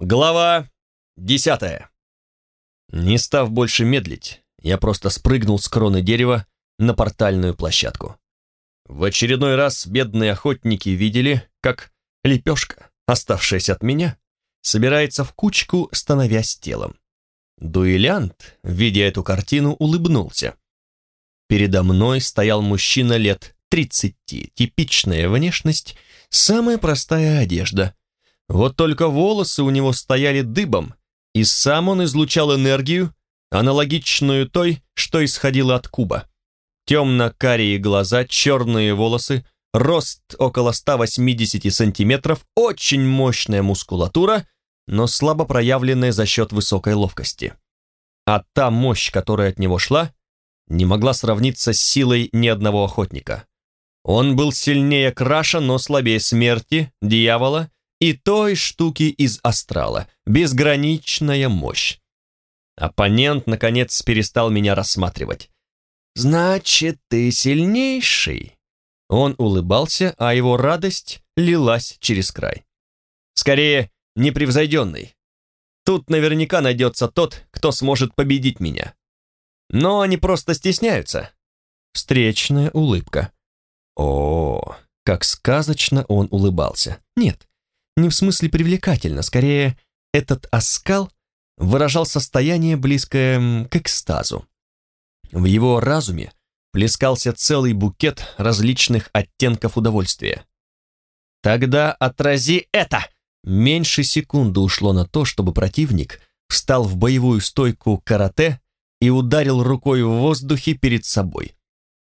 Глава десятая. Не став больше медлить, я просто спрыгнул с кроны дерева на портальную площадку. В очередной раз бедные охотники видели, как лепешка, оставшаяся от меня, собирается в кучку, становясь телом. Дуэлянт, видя эту картину, улыбнулся. Передо мной стоял мужчина лет тридцати, типичная внешность, самая простая одежда, вот только волосы у него стояли дыбом, и сам он излучал энергию, аналогичную той, что исходила от куба. Темно-карие глаза, черные волосы, рост около 180 сантиметров, очень мощная мускулатура, но слабо проявленная за счет высокой ловкости. А та мощь, которая от него шла, не могла сравниться с силой ни одного охотника. Он был сильнее Краша, но слабее смерти, дьявола и той штуки из астрала. Безграничная мощь. Оппонент, наконец, перестал меня рассматривать. «Значит, ты сильнейший?» Он улыбался, а его радость лилась через край. «Скорее, непревзойденный. Тут наверняка найдется тот, кто сможет победить меня. Но они просто стесняются». Встречная улыбка. О, как сказочно он улыбался. Нет, не в смысле привлекательно, скорее, этот оскал выражал состояние, близкое к экстазу. В его разуме плескался целый букет различных оттенков удовольствия. «Тогда отрази это!» Меньше секунды ушло на то, чтобы противник встал в боевую стойку карате и ударил рукой в воздухе перед собой.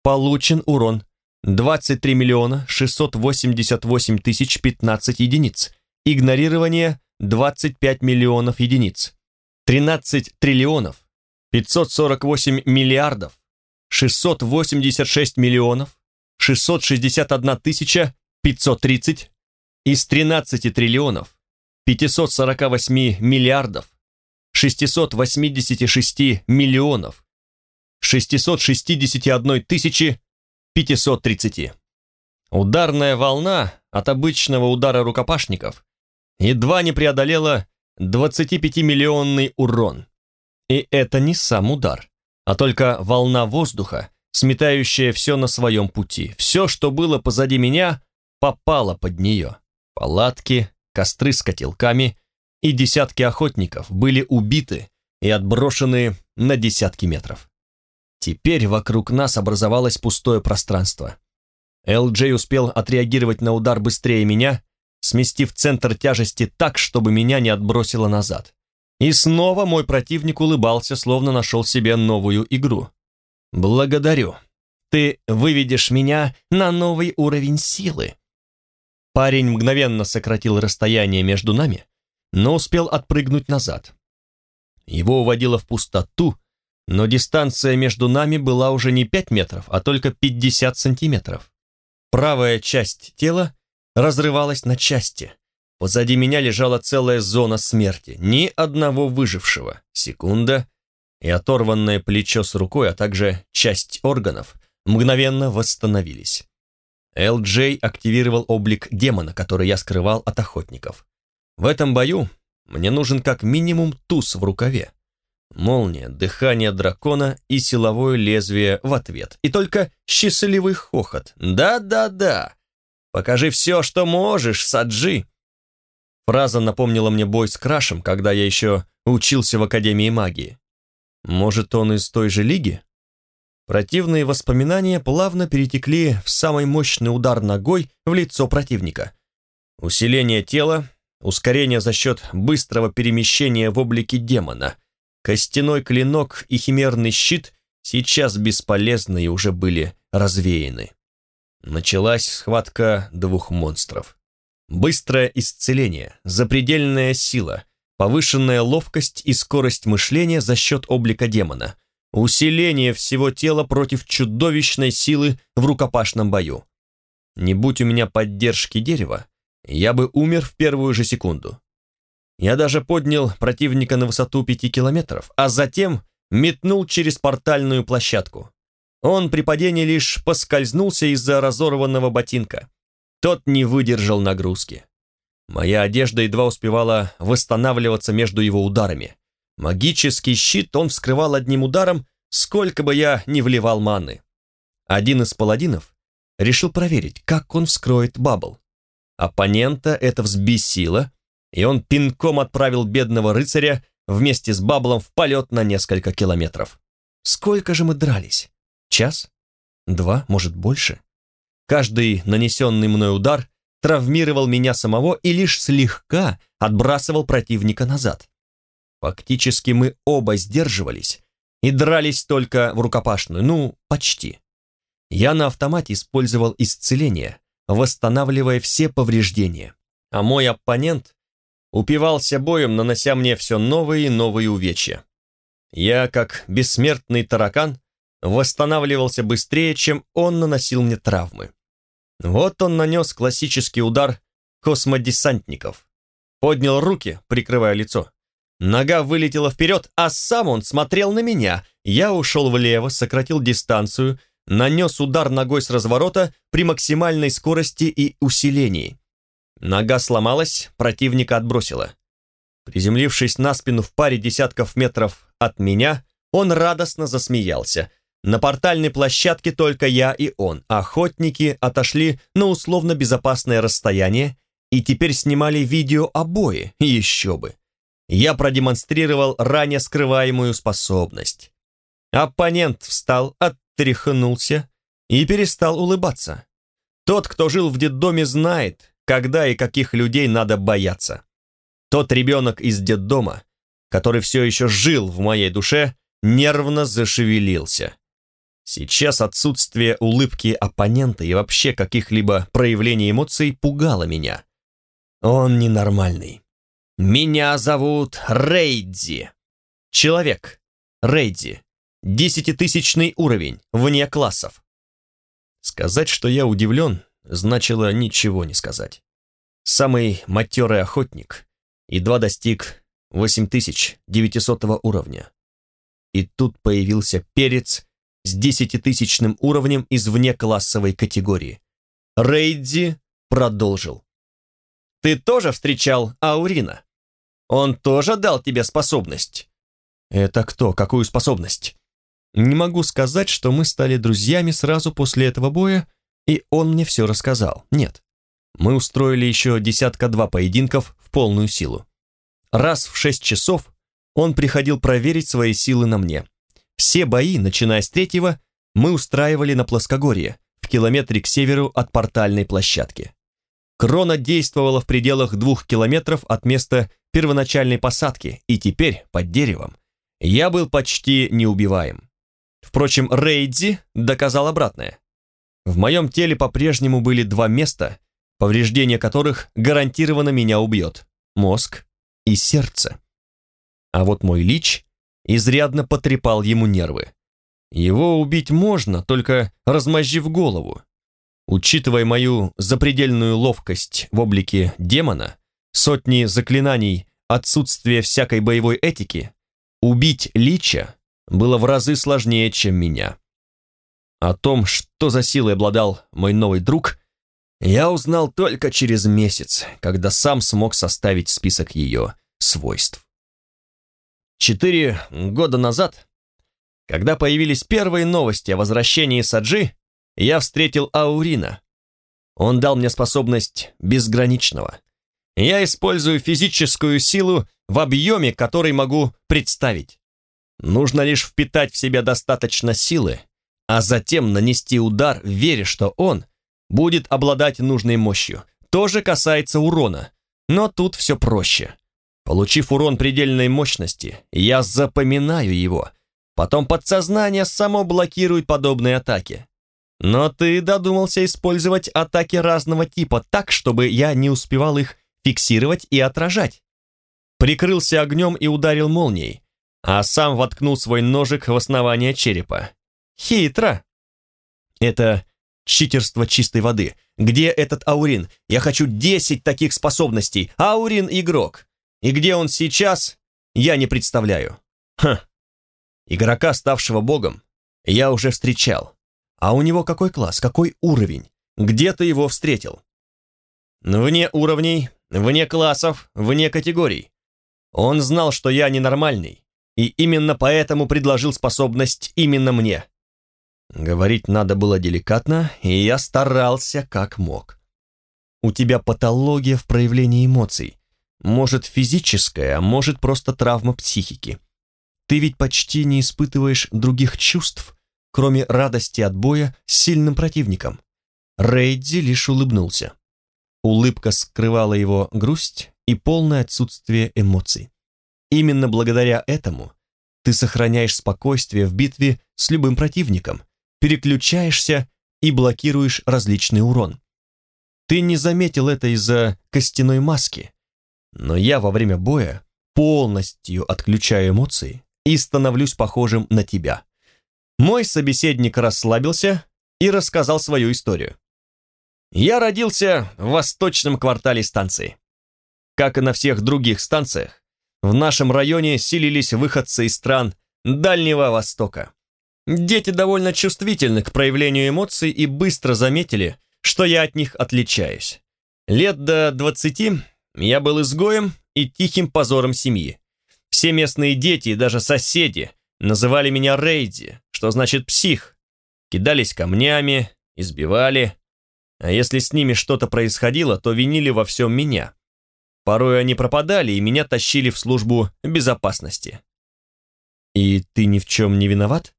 Получен урон 23 миллиона 688 тысяч 15 единиц. Игнорирование 25 миллионов единиц. 13 триллионов 548 миллиардов 686 миллионов 661 тысяча 530 из 13 триллионов 548 миллиардов 686 миллионов 661 тысячи 530. Ударная волна от обычного удара рукопашников едва не преодолела 25-миллионный урон. И это не сам удар, а только волна воздуха, сметающая все на своем пути. Все, что было позади меня, попало под нее. Палатки, костры с котелками и десятки охотников были убиты и отброшены на десятки метров. Теперь вокруг нас образовалось пустое пространство. Эл-Джей успел отреагировать на удар быстрее меня сместив центр тяжести так, чтобы меня не отбросило назад. И снова мой противник улыбался, словно нашел себе новую игру. «Благодарю. Ты выведешь меня на новый уровень силы». Парень мгновенно сократил расстояние между нами, но успел отпрыгнуть назад. Его уводило в пустоту, но дистанция между нами была уже не 5 метров, а только 50 сантиметров. Правая часть тела разрывалась на части. Позади меня лежала целая зона смерти, ни одного выжившего. Секунда, и оторванное плечо с рукой, а также часть органов мгновенно восстановились. Эл-Джей активировал облик демона, который я скрывал от охотников. В этом бою мне нужен как минимум туз в рукаве. Молния, дыхание дракона и силовое лезвие в ответ. И только счастливый хохот. Да-да-да. Покажи все, что можешь, Саджи!» Фраза напомнила мне бой с Крашем, когда я еще учился в Академии магии. Может, он из той же лиги? Противные воспоминания плавно перетекли в самый мощный удар ногой в лицо противника. Усиление тела, ускорение за счет быстрого перемещения в облике демона, костяной клинок и химерный щит сейчас бесполезны и уже были развеяны. Началась схватка двух монстров. Быстрое исцеление, запредельная сила, повышенная ловкость и скорость мышления за счет облика демона, усиление всего тела против чудовищной силы в рукопашном бою. Не будь у меня поддержки дерева, я бы умер в первую же секунду. Я даже поднял противника на высоту пяти километров, а затем метнул через портальную площадку. Он при падении лишь поскользнулся из-за разорванного ботинка. Тот не выдержал нагрузки. Моя одежда едва успевала восстанавливаться между его ударами. Магический щит он вскрывал одним ударом, сколько бы я ни вливал маны. Один из паладинов решил проверить, как он вскроет бабл. Оппонента это взбесило, и он пинком отправил бедного рыцаря вместе с баблом в полет на несколько километров. Сколько же мы дрались? Час? Два, может, больше? Каждый нанесенный мной удар травмировал меня самого и лишь слегка отбрасывал противника назад. Фактически мы оба сдерживались и дрались только в рукопашную, ну, почти. Я на автомате использовал исцеление, восстанавливая все повреждения, а мой оппонент упивался боем, нанося мне все новые и новые увечья. Я, как бессмертный таракан, восстанавливался быстрее, чем он наносил мне травмы. Вот он нанес классический удар космодесантников. Поднял руки, прикрывая лицо. Нога вылетела вперед, а сам он смотрел на меня. Я ушел влево, сократил дистанцию, нанес удар ногой с разворота при максимальной скорости и усилении. Нога сломалась, противника отбросила. Приземлившись на спину в паре десятков метров от меня, он радостно засмеялся. На портальной площадке только я и он. Охотники отошли на условно безопасное расстояние и теперь снимали видео обои, еще бы. Я продемонстрировал ранее скрываемую способность. Оппонент встал, оттряхнулся и перестал улыбаться. Тот, кто жил в детдоме, знает, когда и каких людей надо бояться. Тот ребенок из детдома, который все еще жил в моей душе, нервно зашевелился. Сейчас отсутствие улыбки оппонента и вообще каких-либо проявлений эмоций пугало меня. Он ненормальный. Меня зовут Рейдзи. Человек. Рейдзи. Десятитысячный уровень, вне классов. Сказать, что я удивлен, значило ничего не сказать. Самый матерый охотник едва достиг 8900 уровня. И тут появился перец с десятитысячным уровнем из внеклассовой категории. Рейдзи продолжил. «Ты тоже встречал Аурина? Он тоже дал тебе способность?» «Это кто? Какую способность?» «Не могу сказать, что мы стали друзьями сразу после этого боя, и он мне все рассказал. Нет. Мы устроили еще десятка-два поединков в полную силу. Раз в шесть часов он приходил проверить свои силы на мне. Все бои, начиная с третьего, мы устраивали на плоскогорье, в километре к северу от портальной площадки. Крона действовала в пределах двух километров от места первоначальной посадки, и теперь, под деревом, я был почти неубиваем. Впрочем, Рейдзи доказал обратное. В моем теле по-прежнему были два места, повреждение которых гарантированно меня убьет – мозг и сердце. А вот мой лич изрядно потрепал ему нервы. Его убить можно, только размозжив голову. Учитывая мою запредельную ловкость в облике демона, сотни заклинаний, отсутствие всякой боевой этики, убить Лича было в разы сложнее, чем меня. О том, что за силой обладал мой новый друг, я узнал только через месяц, когда сам смог составить список ее свойств. Четыре года назад, когда появились первые новости о возвращении Саджи, я встретил Аурина. Он дал мне способность безграничного. Я использую физическую силу в объеме, который могу представить. Нужно лишь впитать в себя достаточно силы, а затем нанести удар, веря, что он будет обладать нужной мощью. То же касается урона, но тут все проще. Получив урон предельной мощности, я запоминаю его. Потом подсознание само блокирует подобные атаки. Но ты додумался использовать атаки разного типа так, чтобы я не успевал их фиксировать и отражать. Прикрылся огнем и ударил молнией, а сам воткнул свой ножик в основание черепа. Хитро. Это читерство чистой воды. Где этот Аурин? Я хочу 10 таких способностей. Аурин игрок. И где он сейчас, я не представляю. Хм. Игрока, ставшего богом, я уже встречал. А у него какой класс, какой уровень? Где ты его встретил? Вне уровней вне классов, вне категорий. Он знал, что я ненормальный, и именно поэтому предложил способность именно мне. Говорить надо было деликатно, и я старался как мог. У тебя патология в проявлении эмоций. Может физическая, а может просто травма психики. Ты ведь почти не испытываешь других чувств, кроме радости от боя с сильным противником. Рейдзи лишь улыбнулся. Улыбка скрывала его грусть и полное отсутствие эмоций. Именно благодаря этому ты сохраняешь спокойствие в битве с любым противником, переключаешься и блокируешь различный урон. Ты не заметил это из-за костяной маски, но я во время боя полностью отключаю эмоции и становлюсь похожим на тебя. Мой собеседник расслабился и рассказал свою историю. Я родился в восточном квартале станции. Как и на всех других станциях, в нашем районе селились выходцы из стран Дальнего Востока. Дети довольно чувствительны к проявлению эмоций и быстро заметили, что я от них отличаюсь. Лет до двадцати я был изгоем и тихим позором семьи. Все местные дети и даже соседи называли меня Рейди, что значит псих. Кидались камнями, избивали. А если с ними что-то происходило, то винили во всем меня. Порой они пропадали, и меня тащили в службу безопасности. «И ты ни в чем не виноват?»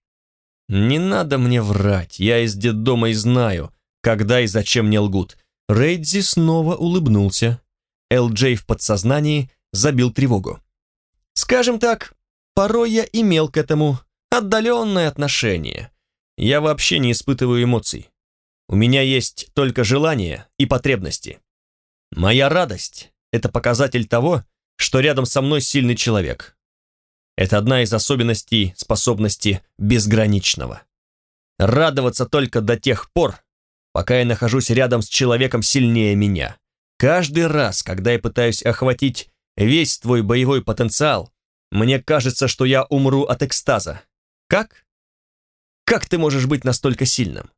«Не надо мне врать, я из детдома и знаю, когда и зачем мне лгут». Рейдзи снова улыбнулся. Эл-Джей в подсознании забил тревогу. «Скажем так, порой я имел к этому отдаленное отношение. Я вообще не испытываю эмоций. У меня есть только желания и потребности. Моя радость — это показатель того, что рядом со мной сильный человек. Это одна из особенностей способности безграничного. Радоваться только до тех пор, пока я нахожусь рядом с человеком сильнее меня. Каждый раз, когда я пытаюсь охватить весь твой боевой потенциал, мне кажется, что я умру от экстаза. Как? Как ты можешь быть настолько сильным?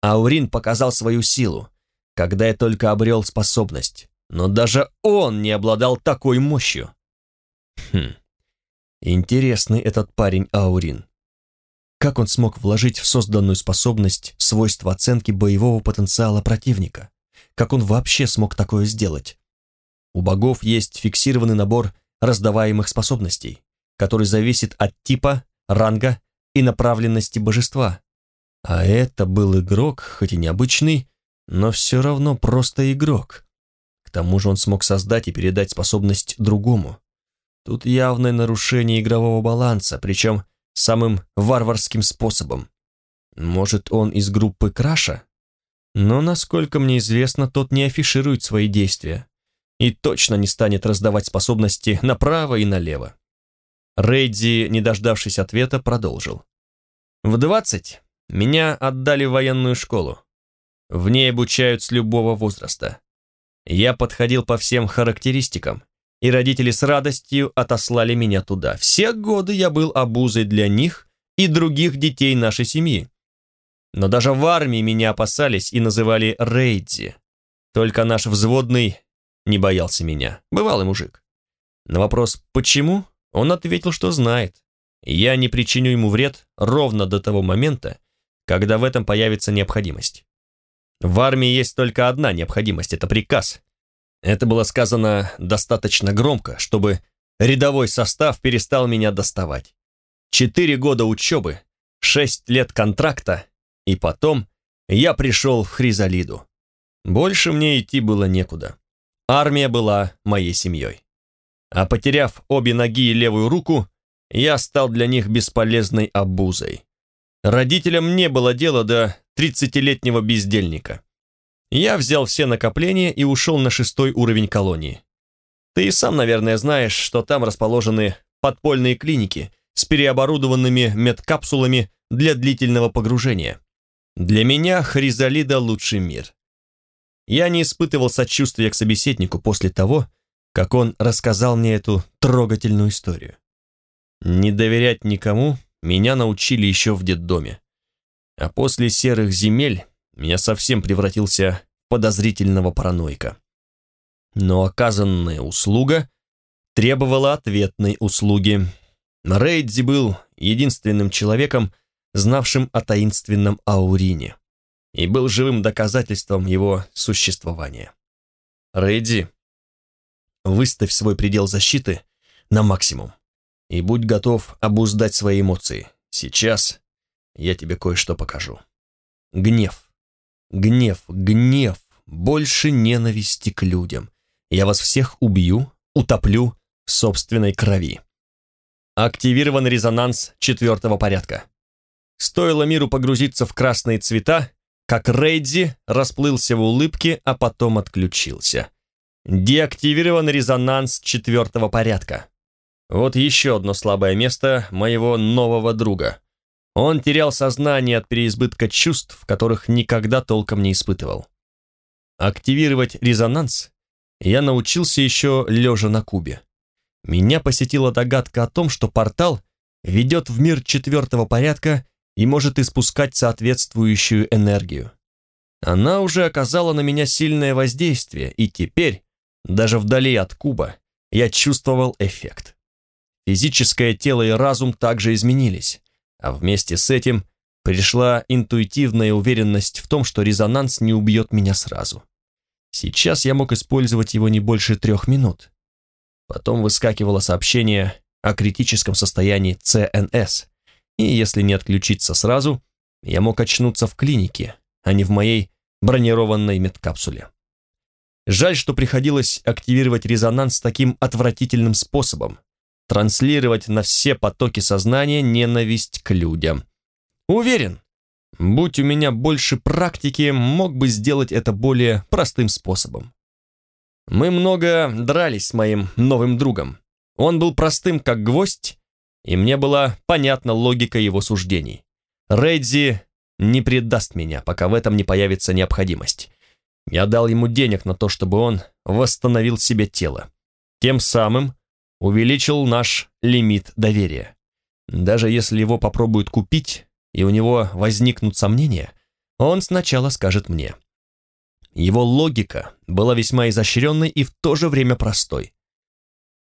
Аурин показал свою силу, когда я только обрел способность, но даже он не обладал такой мощью. Хм, Интересный этот парень Аурин. Как он смог вложить в созданную способность свойства оценки боевого потенциала противника? Как он вообще смог такое сделать? У богов есть фиксированный набор раздаваемых способностей, который зависит от типа, ранга и направленности божества. А это был игрок, хоть и необычный, но все равно просто игрок. К тому же он смог создать и передать способность другому. Тут явное нарушение игрового баланса, причем самым варварским способом. Может, он из группы Краша? Но, насколько мне известно, тот не афиширует свои действия и точно не станет раздавать способности направо и налево. Рейдзи, не дождавшись ответа, продолжил. В двадцать меня отдали в военную школу. В ней обучают с любого возраста. Я подходил по всем характеристикам, и родители с радостью отослали меня туда. Все годы я был обузой для них и других детей нашей семьи. Но даже в армии меня опасались и называли Рейдзи. Только наш взводный не боялся меня. Бывалый мужик. На вопрос «почему?» он ответил, что знает. Я не причиню ему вред ровно до того момента, когда в этом появится необходимость. В армии есть только одна необходимость – это приказ. Это было сказано достаточно громко, чтобы рядовой состав перестал меня доставать. Четыре года учебы, шесть лет контракта, и потом я пришел в Хризалиду. Больше мне идти было некуда. Армия была моей семьей. А потеряв обе ноги и левую руку, я стал для них бесполезной обузой. Родителям не было дела до тридцатилетнего бездельника. Я взял все накопления и ушел на шестой уровень колонии. Ты и сам, наверное, знаешь, что там расположены подпольные клиники с переоборудованными медкапсулами для длительного погружения. Для меня Хризалида лучший мир. Я не испытывал сочувствия к собеседнику после того, как он рассказал мне эту трогательную историю. Не доверять никому меня научили еще в детдоме. А после серых земель я совсем превратился в подозрительного параноика. Но оказанная услуга требовала ответной услуги. Рейдзи был единственным человеком, знавшим о таинственном Аурине, и был живым доказательством его существования. Рейдзи, выставь свой предел защиты на максимум и будь готов обуздать свои эмоции. Сейчас я тебе кое-что покажу. Гнев, гнев, гнев, больше ненависти к людям. Я вас всех убью, утоплю в собственной крови. Активирован резонанс четвертого порядка. Стоило миру погрузиться в красные цвета, как Рейдзи расплылся в улыбке, а потом отключился. Деактивирован резонанс четвертого порядка. Вот еще одно слабое место моего нового друга. Он терял сознание от переизбытка чувств, которых никогда толком не испытывал. Активировать резонанс я научился еще лежа на кубе. Меня посетила догадка о том, что портал ведет в мир четвертого порядка и может испускать соответствующую энергию. Она уже оказала на меня сильное воздействие, и теперь, даже вдали от куба, я чувствовал эффект. Физическое тело и разум также изменились, а вместе с этим пришла интуитивная уверенность в том, что резонанс не убьет меня сразу. Сейчас я мог использовать его не больше трех минут. Потом выскакивало сообщение о критическом состоянии ЦНС, и если не отключиться сразу, я мог очнуться в клинике, а не в моей бронированной медкапсуле. Жаль, что приходилось активировать резонанс таким отвратительным способом, транслировать на все потоки сознания ненависть к людям. Уверен, будь у меня больше практики, мог бы сделать это более простым способом. Мы много дрались с моим новым другом. Он был простым, как гвоздь, и мне была понятна логика его суждений. Рейдзи не предаст меня, пока в этом не появится необходимость. Я дал ему денег на то, чтобы он восстановил себе тело. Тем самым увеличил наш лимит доверия. Даже если его попробуют купить, и у него возникнут сомнения, он сначала скажет мне. Его логика была весьма изощренной и в то же время простой.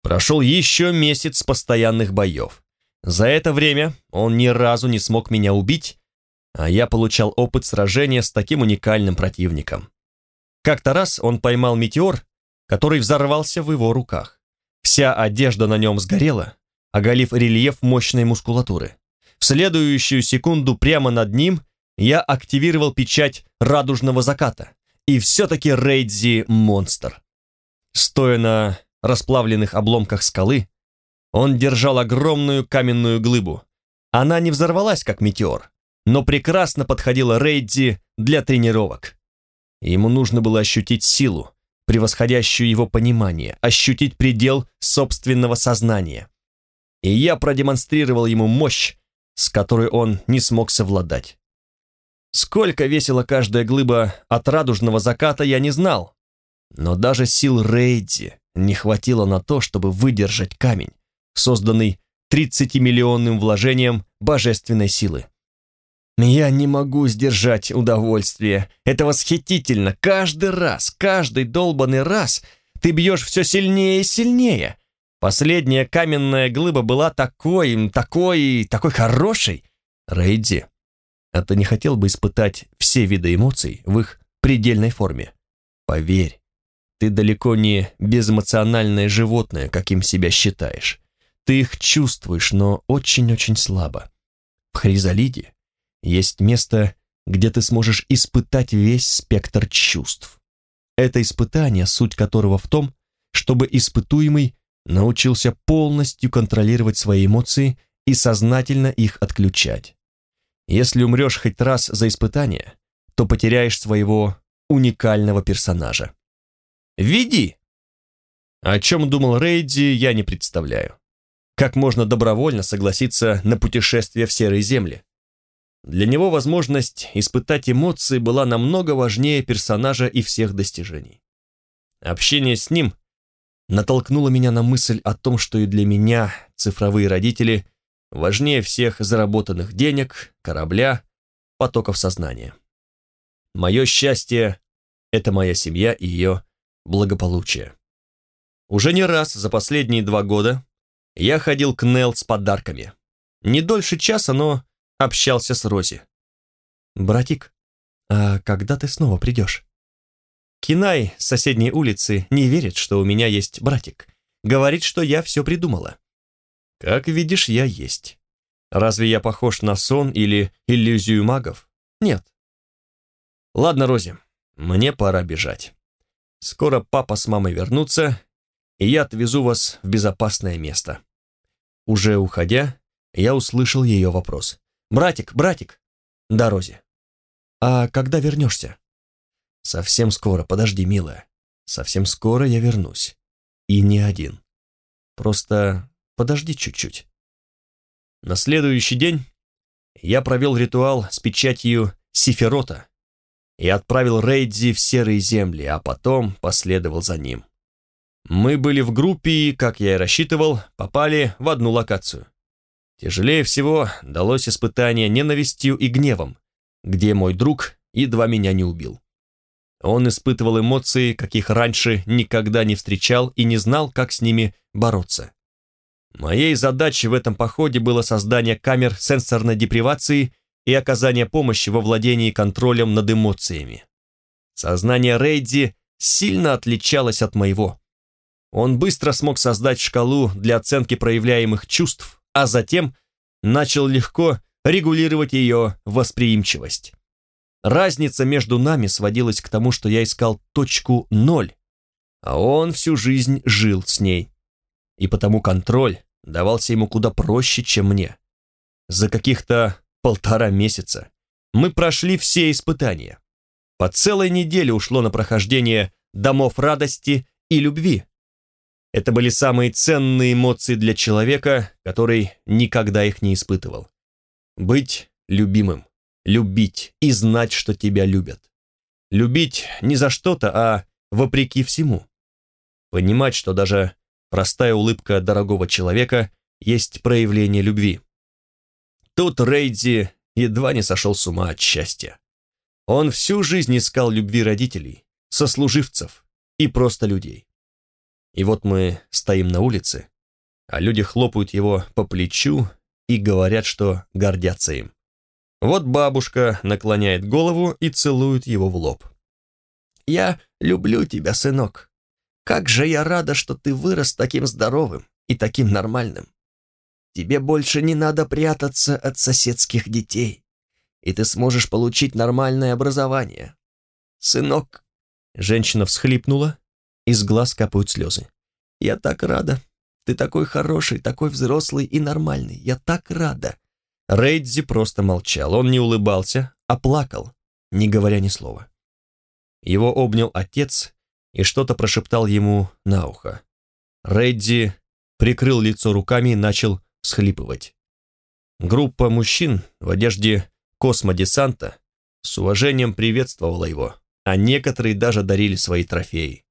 Прошел еще месяц постоянных боев. За это время он ни разу не смог меня убить, а я получал опыт сражения с таким уникальным противником. Как-то раз он поймал метеор, который взорвался в его руках. Вся одежда на нем сгорела, оголив рельеф мощной мускулатуры. В следующую секунду прямо над ним я активировал печать радужного заката. И все-таки Рейдзи — монстр. Стоя на расплавленных обломках скалы, он держал огромную каменную глыбу. Она не взорвалась, как метеор, но прекрасно подходила Рейдзи для тренировок. Ему нужно было ощутить силу, превосходящую его понимание, ощутить предел собственного сознания. И я продемонстрировал ему мощь, с которой он не смог совладать. Сколько весила каждая глыба от радужного заката, я не знал. Но даже сил Рейдзи не хватило на то, чтобы выдержать камень, созданный 30-миллионным вложением божественной силы. Я не могу сдержать удовольствие. Это восхитительно. Каждый раз, каждый долбанный раз ты бьешь все сильнее и сильнее. Последняя каменная глыба была такой, такой, такой хорошей. Рейди, а ты не хотел бы испытать все виды эмоций в их предельной форме? Поверь, ты далеко не безэмоциональное животное, каким себя считаешь. Ты их чувствуешь, но очень-очень слабо. В Хризалиде есть место, где ты сможешь испытать весь спектр чувств. Это испытание, суть которого в том, чтобы испытуемый научился полностью контролировать свои эмоции и сознательно их отключать. Если умрешь хоть раз за испытание, то потеряешь своего уникального персонажа. Веди! О чем думал Рейди, я не представляю. Как можно добровольно согласиться на путешествие в серые земли? Для него возможность испытать эмоции была намного важнее персонажа и всех достижений. Общение с ним натолкнуло меня на мысль о том, что и для меня цифровые родители важнее всех заработанных денег, корабля, потоков сознания. Мое счастье — это моя семья и ее благополучие. Уже не раз за последние два года я ходил к Нелл с подарками. Не дольше часа, но общался с Рози. «Братик, а когда ты снова придешь?» Кинай с соседней улицы не верит, что у меня есть братик. Говорит, что я все придумала. Как видишь, я есть. Разве я похож на сон или иллюзию магов? Нет. Ладно, Рози, мне пора бежать. Скоро папа с мамой вернутся, и я отвезу вас в безопасное место. Уже уходя, я услышал ее вопрос. «Братик, братик!» «Да, Рози». «А когда вернешься?» «Совсем скоро, подожди, милая. Совсем скоро я вернусь. И не один. Просто подожди чуть-чуть». На следующий день я провел ритуал с печатью Сиферота и отправил Рейдзи в серые земли, а потом последовал за ним. Мы были в группе и, как я и рассчитывал, попали в одну локацию. Тяжелее всего далось испытание ненавистью и гневом, где мой друг едва меня не убил. Он испытывал эмоции, каких раньше никогда не встречал и не знал, как с ними бороться. Моей задачей в этом походе было создание камер сенсорной депривации и оказание помощи во владении контролем над эмоциями. Сознание Рейди сильно отличалось от моего. Он быстро смог создать шкалу для оценки проявляемых чувств, а затем начал легко регулировать ее восприимчивость. Разница между нами сводилась к тому, что я искал точку ноль, а он всю жизнь жил с ней. И потому контроль давался ему куда проще, чем мне. За каких-то полтора месяца мы прошли все испытания. По целой неделе ушло на прохождение домов радости и любви. Это были самые ценные эмоции для человека, который никогда их не испытывал. Быть любимым, любить и знать, что тебя любят. Любить не за что-то, а вопреки всему. Понимать, что даже простая улыбка дорогого человека есть проявление любви. Тут Рейдзи едва не сошел с ума от счастья. Он всю жизнь искал любви родителей, сослуживцев и просто людей. И вот мы стоим на улице, а люди хлопают его по плечу и говорят, что гордятся им. Вот бабушка наклоняет голову и целует его в лоб. «Я люблю тебя, сынок. Как же я рада, что ты вырос таким здоровым и таким нормальным. Тебе больше не надо прятаться от соседских детей, и ты сможешь получить нормальное образование. Сынок!» Женщина всхлипнула из глаз капают слезы. «Я так рада. Ты такой хороший, такой взрослый и нормальный. Я так рада». Рейдзи просто молчал. Он не улыбался, а плакал, не говоря ни слова. Его обнял отец и что-то прошептал ему на ухо. Рейдзи прикрыл лицо руками и начал всхлипывать. Группа мужчин в одежде космодесанта с уважением приветствовала его, а некоторые даже дарили свои трофеи.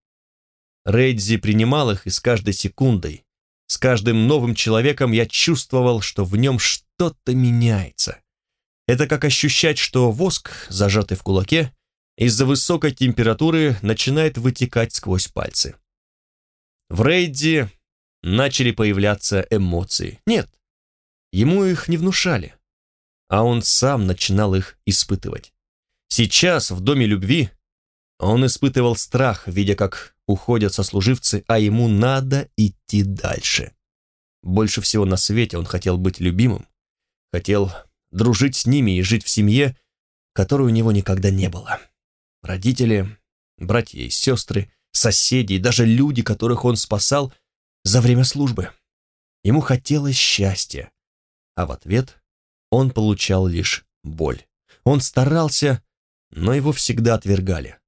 Рейдзи принимал их, и с каждой секундой, с каждым новым человеком я чувствовал, что в нем что-то меняется. Это как ощущать, что воск, зажатый в кулаке, из-за высокой температуры начинает вытекать сквозь пальцы. В Рейдзи начали появляться эмоции. Нет, ему их не внушали, а он сам начинал их испытывать. Сейчас в Доме любви он испытывал страх, видя, как уходят сослуживцы, а ему надо идти дальше. Больше всего на свете он хотел быть любимым, хотел дружить с ними и жить в семье, которой у него никогда не было. Родители, братья и сестры, соседи и даже люди, которых он спасал за время службы. Ему хотелось счастья, а в ответ он получал лишь боль. Он старался, но его всегда отвергали.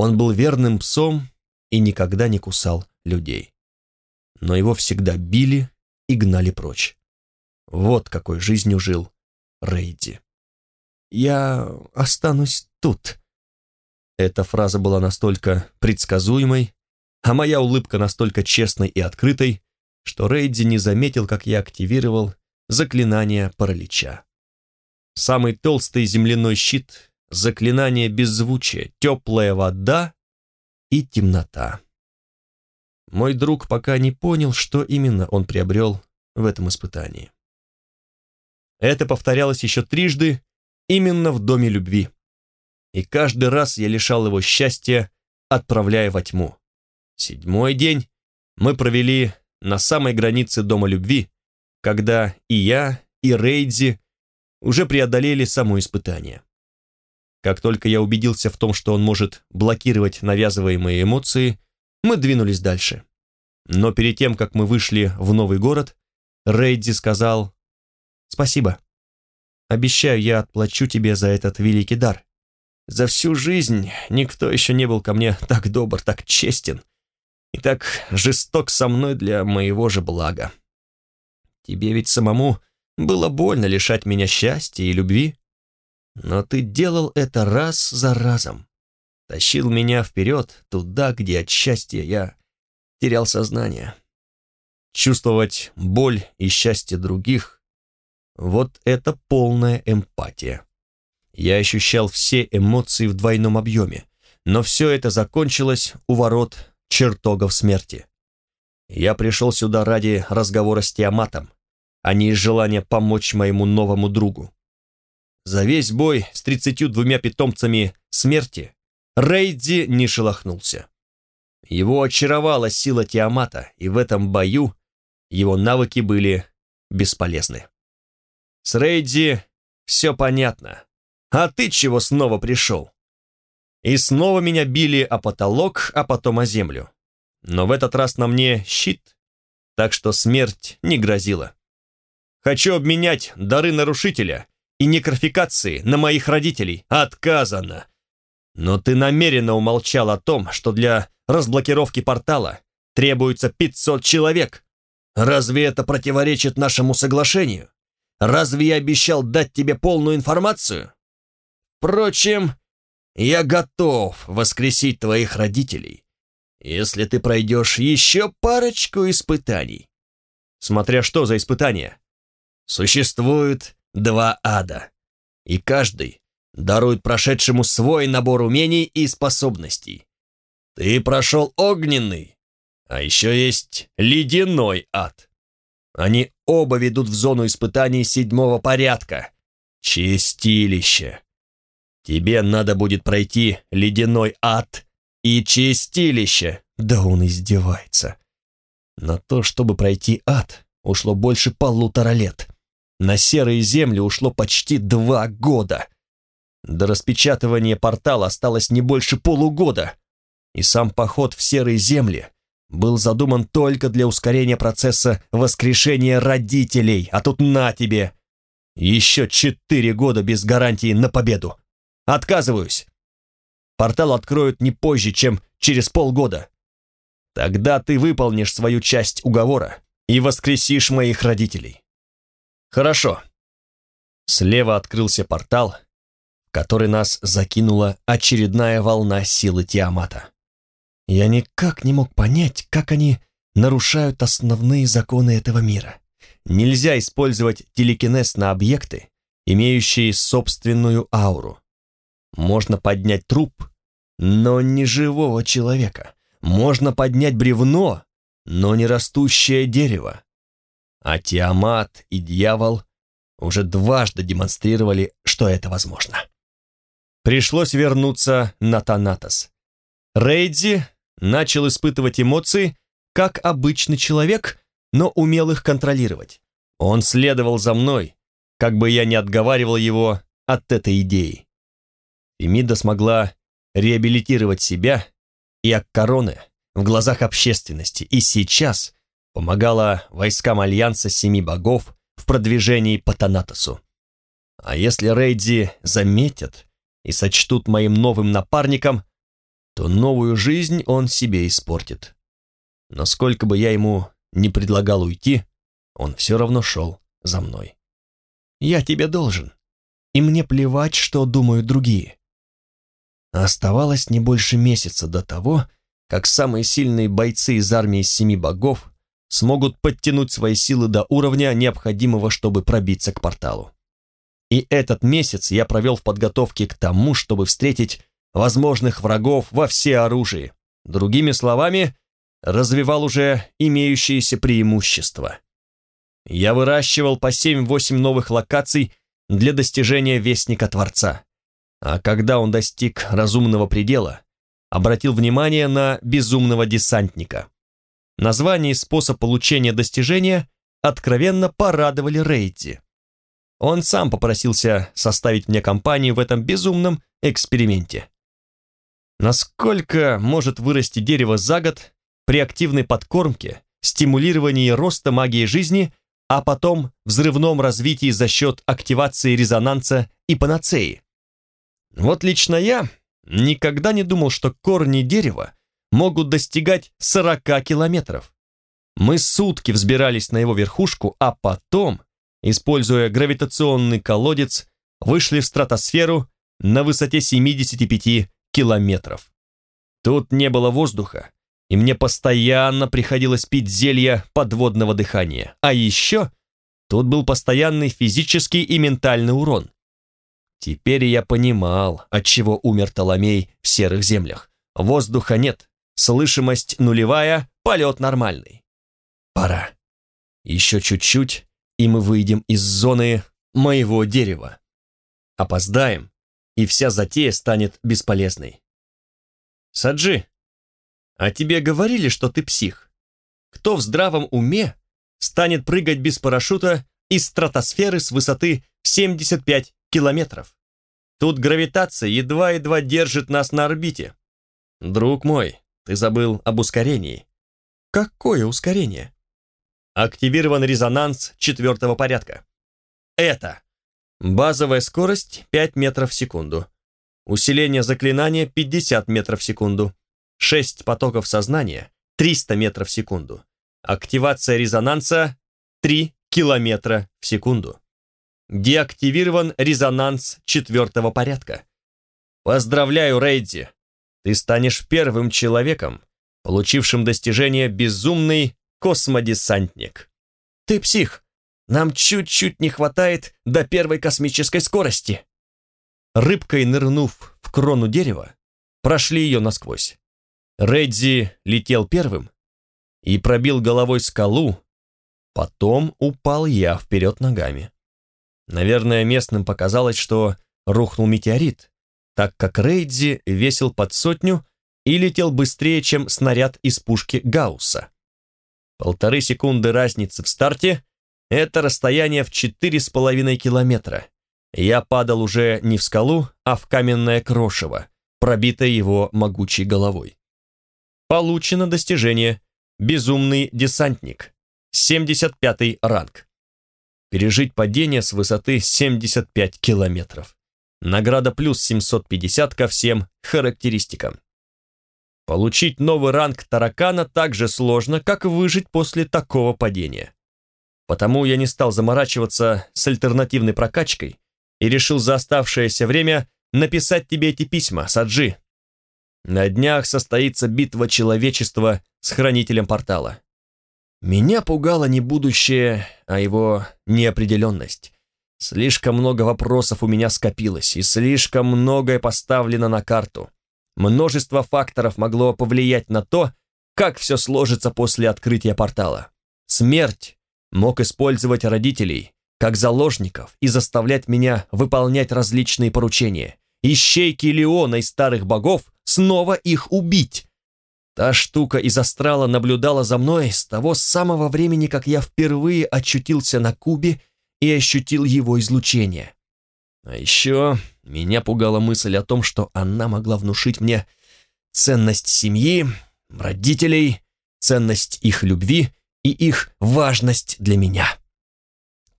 Он был верным псом и никогда не кусал людей. Но его всегда били и гнали прочь. Вот какой жизнью жил Рейди. «Я останусь тут». Эта фраза была настолько предсказуемой, а моя улыбка настолько честной и открытой, что Рейди не заметил, как я активировал заклинание паралича. Самый толстый земляной щит заклинание беззвучия, теплая вода и темнота. Мой друг пока не понял, что именно он приобрел в этом испытании. Это повторялось еще трижды именно в Доме любви. И каждый раз я лишал его счастья, отправляя во тьму. Седьмой день мы провели на самой границе Дома любви, когда и я, и Рейдзи уже преодолели само испытание. Как только я убедился в том, что он может блокировать навязываемые эмоции, мы двинулись дальше. Но перед тем, как мы вышли в новый город, Рейдзи сказал «Спасибо. Обещаю, я отплачу тебе за этот великий дар. За всю жизнь никто еще не был ко мне так добр, так честен и так жесток со мной для моего же блага. Тебе ведь самому было больно лишать меня счастья и любви, но ты делал это раз за разом. Тащил меня вперед, туда, где от счастья я терял сознание. Чувствовать боль и счастье других — вот это полная эмпатия. Я ощущал все эмоции в двойном объеме, но все это закончилось у ворот чертогов смерти. Я пришел сюда ради разговора с Тиаматом, а не из желания помочь моему новому другу. За весь бой с тридцатью двумя питомцами смерти Рейди не шелохнулся. Его очаровала сила Тиамата, и в этом бою его навыки были бесполезны. С Рейди все понятно. А ты чего снова пришел? И снова меня били о потолок, а потом о землю. Но в этот раз на мне щит, так что смерть не грозила. Хочу обменять дары нарушителя и некрофикации на моих родителей. Отказано. Но ты намеренно умолчал о том, что для разблокировки портала требуется 500 человек. Разве это противоречит нашему соглашению? Разве я обещал дать тебе полную информацию? Впрочем, я готов воскресить твоих родителей, если ты пройдешь еще парочку испытаний. Смотря что за испытания. Существует два ада, и каждый дарует прошедшему свой набор умений и способностей. Ты прошел огненный, а еще есть ледяной ад. Они оба ведут в зону испытаний седьмого порядка. Чистилище. Тебе надо будет пройти ледяной ад и чистилище. Да он издевается. На то, чтобы пройти ад, ушло больше полутора лет. На серые земли ушло почти два года. До распечатывания портала осталось не больше полугода. И сам поход в серые земли был задуман только для ускорения процесса воскрешения родителей, а тут на тебе! Еще четыре года без гарантии на победу. Отказываюсь. Портал откроют не позже, чем через полгода. Тогда ты выполнишь свою часть уговора и воскресишь моих родителей. Хорошо. Слева открылся портал, в который нас закинула очередная волна силы Тиамата. Я никак не мог понять, как они нарушают основные законы этого мира. Нельзя использовать телекинез на объекты, имеющие собственную ауру. Можно поднять труп, но не живого человека. Можно поднять бревно, но не растущее дерево. А Тиамат и дьявол уже дважды демонстрировали, что это возможно. Пришлось вернуться на Танатос. Рейдзи начал испытывать эмоции, как обычный человек, но умел их контролировать. Он следовал за мной, как бы я не отговаривал его от этой идеи. Фемида смогла реабилитировать себя и Аккороне в глазах общественности, и сейчас помогала войскам Альянса Семи Богов в продвижении по Танатосу. А если Рейдзи заметят и сочтут моим новым напарником, то новую жизнь он себе испортит. Но сколько бы я ему не предлагал уйти, он все равно шел за мной. Я тебе должен, и мне плевать, что думают другие. Оставалось не больше месяца до того, как самые сильные бойцы из армии семи богов смогут подтянуть свои силы до уровня, необходимого, чтобы пробиться к порталу. И этот месяц я провел в подготовке к тому, чтобы встретить возможных врагов во все оружие. Другими словами, развивал уже имеющиеся преимущества. Я выращивал по 7-8 новых локаций для достижения Вестника Творца. А когда он достиг разумного предела, обратил внимание на безумного десантника. Название и способ получения достижения откровенно порадовали Рейдзи. Он сам попросился составить мне компанию в этом безумном эксперименте. Насколько может вырасти дерево за год при активной подкормке, стимулировании роста магии жизни, а потом взрывном развитии за счет активации резонанса и панацеи? Вот лично я никогда не думал, что корни дерева могут достигать 40 километров. Мы сутки взбирались на его верхушку, а потом, используя гравитационный колодец, вышли в стратосферу на высоте 75 километров. Тут не было воздуха, и мне постоянно приходилось пить зелья подводного дыхания. А еще тут был постоянный физический и ментальный урон. Теперь я понимал, от чего умер Толомей в серых землях. Воздуха нет, слышимость нулевая, полет нормальный. Пора. Еще чуть-чуть, и мы выйдем из зоны моего дерева. Опоздаем, и вся затея станет бесполезной. Саджи, а тебе говорили, что ты псих? Кто в здравом уме станет прыгать без парашюта из стратосферы с высоты в 75 километров? Тут гравитация едва-едва держит нас на орбите. Друг мой, ты забыл об ускорении. Какое ускорение? Активирован резонанс четвертого порядка. Это Базовая скорость 5 метров в секунду. Усиление заклинания 50 метров в секунду. 6 потоков сознания 300 метров в секунду. Активация резонанса 3 километра в секунду. Деактивирован резонанс четвертого порядка. Поздравляю, Рейдзи! Ты станешь первым человеком, получившим достижение «Безумный космодесантник». Ты псих, нам чуть-чуть не хватает до первой космической скорости. Рыбкой нырнув в крону дерева, прошли ее насквозь. Редзи летел первым и пробил головой скалу, потом упал я вперед ногами. Наверное, местным показалось, что рухнул метеорит, так как Рейдзи весил под сотню и летел быстрее, чем снаряд из пушки Гаусса. Полторы секунды разницы в старте, это расстояние в четыре с половиной километра. Я падал уже не в скалу, а в каменное крошево, пробитое его могучей головой. Получено достижение «Безумный десантник», 75 ранг. Пережить падение с высоты 75 километров. Награда плюс 750 ко всем характеристикам. Получить новый ранг таракана так же сложно, как выжить после такого падения. Потому я не стал заморачиваться с альтернативной прокачкой и решил за оставшееся время написать тебе эти письма, Саджи. На днях состоится битва человечества с хранителем портала. Меня пугало не будущее, а его неопределенность. Слишком много вопросов у меня скопилось, и слишком многое поставлено на карту. Множество факторов могло повлиять на то, как все сложится после открытия портала. Смерть, мог использовать родителей как заложников и заставлять меня выполнять различные поручения. Ищейки Леона и старых богов снова их убить. Та штука из астрала наблюдала за мной с того самого времени, как я впервые очутился на Кубе и ощутил его излучение. А еще меня пугала мысль о том, что она могла внушить мне ценность семьи, родителей, ценность их любви и их важность для меня.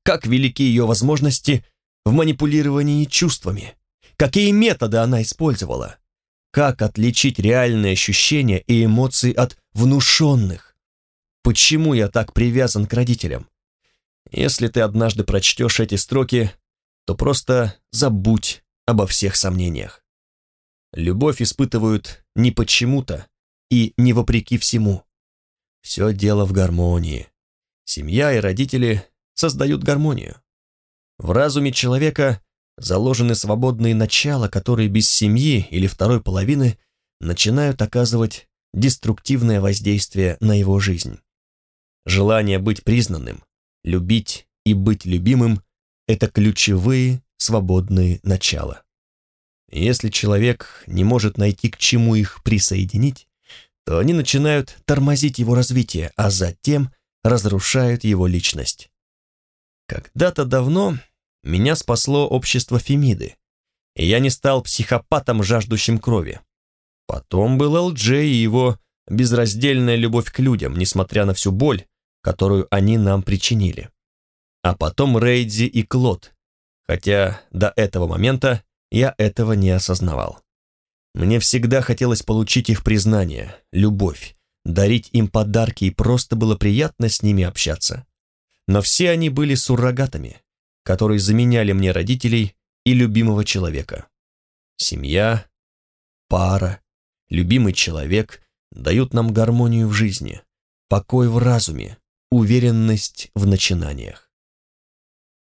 Как велики ее возможности в манипулировании чувствами, какие методы она использовала, как отличить реальные ощущения и эмоции от внушенных, почему я так привязан к родителям. Если ты однажды прочтешь эти строки, то просто забудь обо всех сомнениях. Любовь испытывают не почему-то и не вопреки всему. Все дело в гармонии. Семья и родители создают гармонию. В разуме человека заложены свободные начала, которые без семьи или второй половины начинают оказывать деструктивное воздействие на его жизнь. Желание быть признанным, любить и быть любимым – это ключевые свободные начала. Если человек не может найти к чему их присоединить, то они начинают тормозить его развитие, а затем разрушают его личность. Когда-то давно меня спасло общество Фемиды, и я не стал психопатом, жаждущим крови. Потом был ЛДЖ и его безраздельная любовь к людям, несмотря на всю боль, которую они нам причинили. А потом Рейдзи и Клод, хотя до этого момента я этого не осознавал. Мне всегда хотелось получить их признание, любовь, дарить им подарки, и просто было приятно с ними общаться. Но все они были суррогатами, которые заменяли мне родителей и любимого человека. Семья, пара, любимый человек дают нам гармонию в жизни, покой в разуме, уверенность в начинаниях.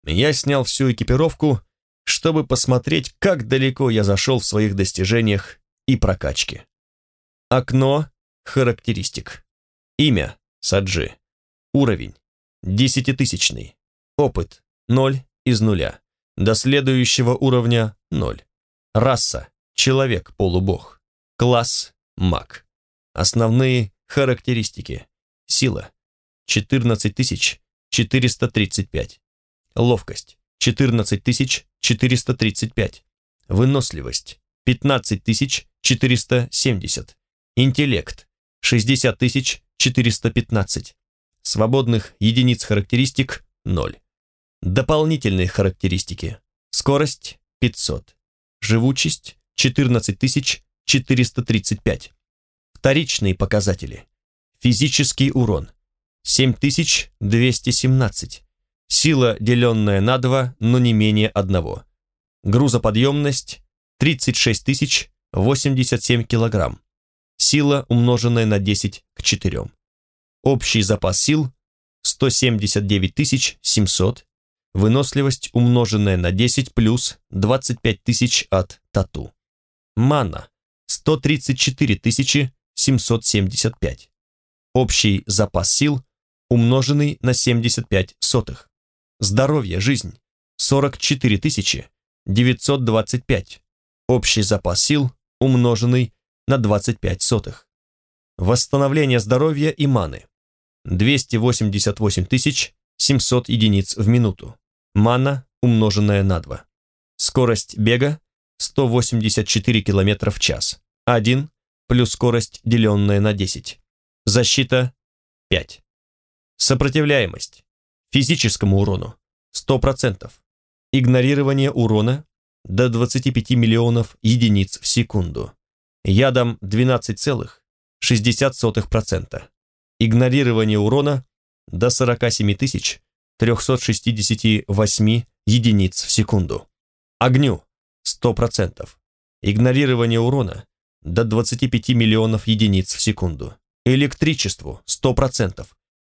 Я снял всю экипировку, чтобы посмотреть, как далеко я зашел в своих достижениях и прокачке. Окно характеристик. Имя Саджи. Уровень десятитысячный. Опыт 0 из нуля. До следующего уровня 0. Раса человек-полубог. Класс маг. Основные характеристики. Сила 14435. Ловкость 14435. Выносливость 15470. Интеллект 60415. Свободных единиц характеристик 0. Дополнительные характеристики. Скорость 500. Живучесть 14435. Вторичные показатели. Физический урон 7217. Сила, деленная на 2, но не менее 1. Грузоподъемность 36087 килограмм. Сила, умноженная на 10 к 4. Общий запас сил 179 700. Выносливость, умноженная на 10 плюс 25 тысяч от тату. Мана 134 775. Общий запас сил, умноженный на 75 сотых. Здоровье, жизнь 44 925. Общий запас сил, умноженный на 25 сотых. Восстановление здоровья и маны 288 700 единиц в минуту. Мана, умноженная на 2. Скорость бега 184 км в час. 1 плюс скорость, деленная на 10. Защита 5. Сопротивляемость. Физическому урону 100%. Игнорирование урона до 25 миллионов единиц в секунду. Ядом 12,60%. Игнорирование урона до 47 368 единиц в секунду. Огню 100%. Игнорирование урона до 25 миллионов единиц в секунду. Электричеству 100%.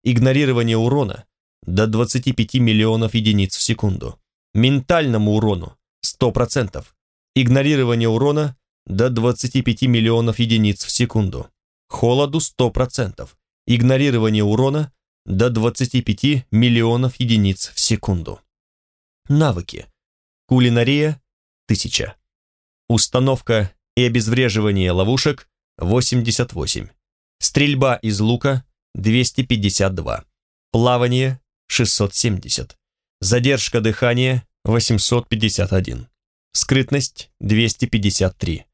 Игнорирование урона до 25 миллионов единиц в секунду. Ментальному урону 100%. Игнорирование урона до 25 миллионов единиц в секунду. Холоду 100%. Игнорирование урона до 25 миллионов единиц в секунду. Навыки. Кулинария 1000. Установка и обезвреживание ловушек 88. Стрельба из лука 252. Плавание 670. Задержка дыхания 851. Скрытность 253.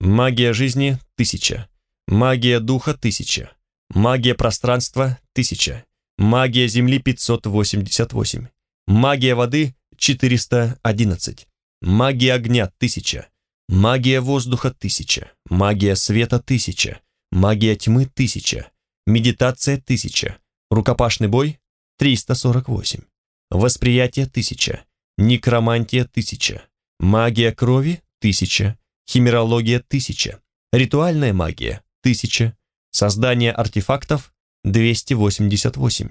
Магия жизни 1000. Магия духа 1000. Магия пространства 1000. Магия земли 588. Магия воды 411. Магия огня 1000. Магия воздуха 1000. Магия света 1000. Магия тьмы 1000. Медитация 1000. Рукопашный бой 348. Восприятие 1000. Некромантия 1000. Магия крови 1000. Химерология 1000. Ритуальная магия 1000. Создание артефактов 288.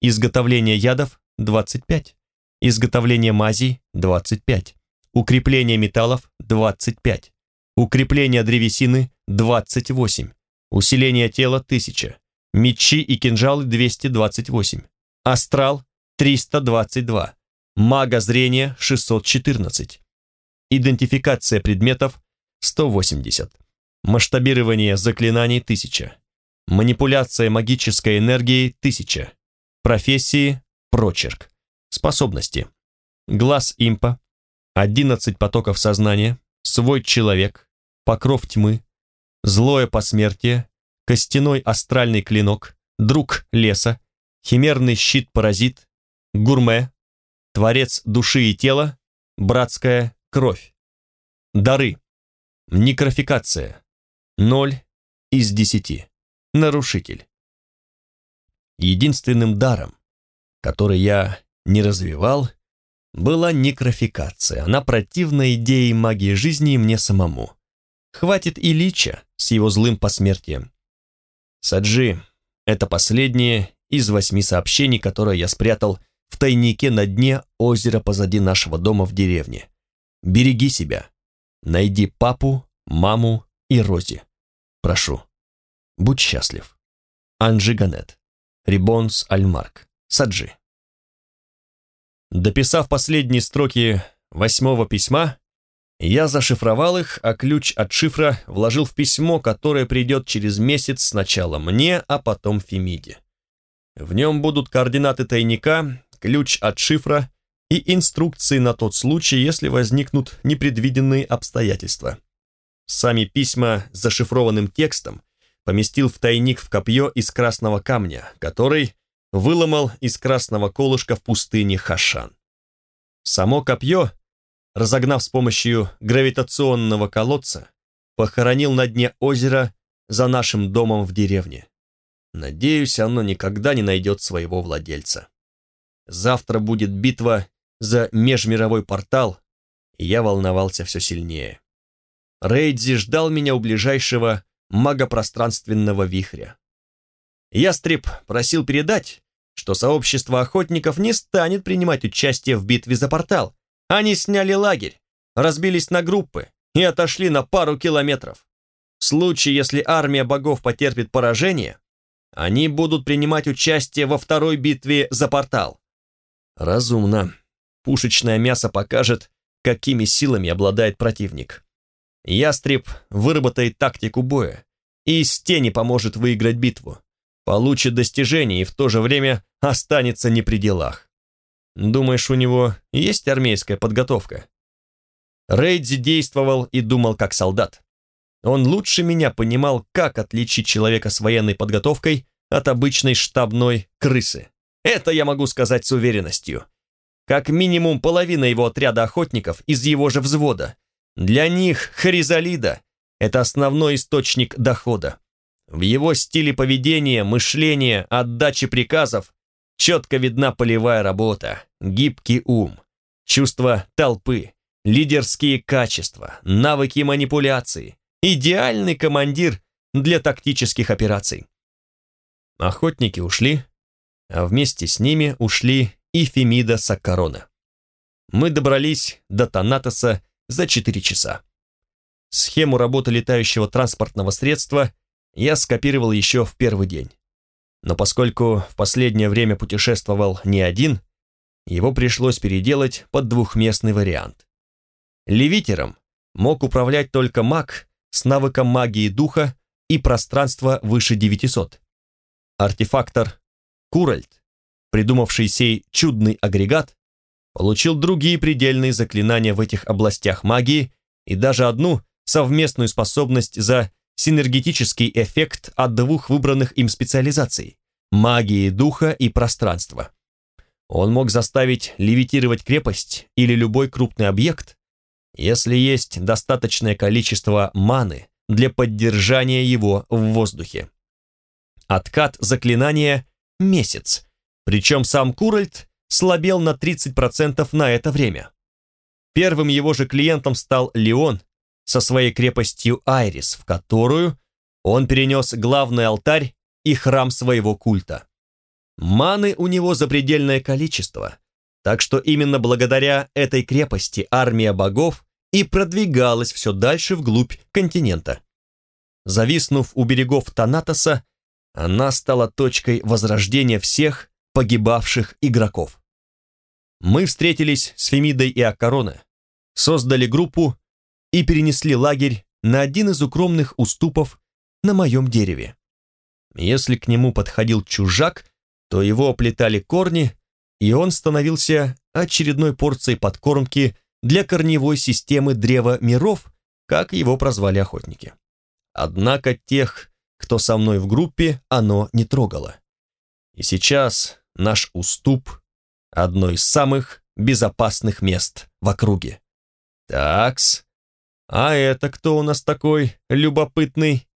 Изготовление ядов 25. Изготовление мазей 25. Укрепление металлов 25. Укрепление древесины 28. Усиление тела 1000. Мечи и кинжалы 228. Астрал 322. Мага зрения 614. Идентификация предметов 180. Масштабирование заклинаний 1000. Манипуляция магической энергией 1000. Профессии прочерк. Способности. Глаз импа. 11 потоков сознания. Свой человек. Покров тьмы. Злое посмертие. Костяной астральный клинок. Друг леса. Химерный щит-паразит. Гурме. Творец души и тела. Братская кровь. Дары. Некрофикация. 0 из 10. Нарушитель. Единственным даром, который я не развивал, была некрофикация. Она противна идее магии жизни и мне самому. Хватит и Лича с его злым посмертием. Саджи — это последнее из восьми сообщений, которые я спрятал в тайнике на дне озера позади нашего дома в деревне. Береги себя. Найди папу, маму и Рози. Прошу. Будь счастлив. Анжи Ганет. Рибонс Альмарк. Саджи. Дописав последние строки восьмого письма, я зашифровал их, а ключ от шифра вложил в письмо, которое придет через месяц сначала мне, а потом Фемиде. В нем будут координаты тайника, ключ от шифра и инструкции на тот случай, если возникнут непредвиденные обстоятельства. Сами письма с зашифрованным текстом поместил в тайник в копье из красного камня, который выломал из красного колышка в пустыне Хашан. Само копье, разогнав с помощью гравитационного колодца, похоронил на дне озера за нашим домом в деревне. Надеюсь, оно никогда не найдет своего владельца. Завтра будет битва за межмировой портал, и я волновался все сильнее. Рейдзи ждал меня у ближайшего магопространственного вихря. Ястреб просил передать, что сообщество охотников не станет принимать участие в битве за портал. Они сняли лагерь, разбились на группы и отошли на пару километров. В случае, если армия богов потерпит поражение, они будут принимать участие во второй битве за портал. Разумно. Пушечное мясо покажет, какими силами обладает противник. Ястреб выработает тактику боя и из тени поможет выиграть битву получит достижение и в то же время останется не при делах. Думаешь, у него есть армейская подготовка? Рейдзи действовал и думал как солдат. Он лучше меня понимал, как отличить человека с военной подготовкой от обычной штабной крысы. Это я могу сказать с уверенностью. Как минимум половина его отряда охотников из его же взвода. Для них Харизалида – это основной источник дохода. В его стиле поведения, мышления, отдачи приказов четко видна полевая работа, гибкий ум, чувство толпы, лидерские качества, навыки манипуляции, идеальный командир для тактических операций. Охотники ушли, а вместе с ними ушли и Фемида Саккарона. Мы добрались до Танатоса за 4 часа. Схему работы летающего транспортного средства я скопировал еще в первый день. Но поскольку в последнее время путешествовал не один, его пришлось переделать под двухместный вариант. Левитером мог управлять только маг с навыком магии духа и пространства выше 900. Артефактор Куральд, придумавший сей чудный агрегат, получил другие предельные заклинания в этих областях магии и даже одну совместную способность за синергетический эффект от двух выбранных им специализаций – магии духа и пространства. Он мог заставить левитировать крепость или любой крупный объект, если есть достаточное количество маны для поддержания его в воздухе. Откат заклинания – месяц, причем сам Куральд слабел на 30% на это время. Первым его же клиентом стал Леон, со своей крепостью Айрис, в которую он перенес главный алтарь и храм своего культа. Маны у него запредельное количество, так что именно благодаря этой крепости армия богов и продвигалась все дальше вглубь континента. зависнув у берегов Танатоса, она стала точкой возрождения всех погибавших игроков. Мы встретились с Фемидой и Аккароне, создали группу и перенесли лагерь на один из укромных уступов на моем дереве. Если к нему подходил чужак, то его оплетали корни, и он становился очередной порцией подкормки для корневой системы Древа Миров, как его прозвали охотники. Однако тех, кто со мной в группе, оно не трогало. И сейчас наш уступ — одно из самых безопасных мест в округе. Такс, а это кто у нас такой любопытный?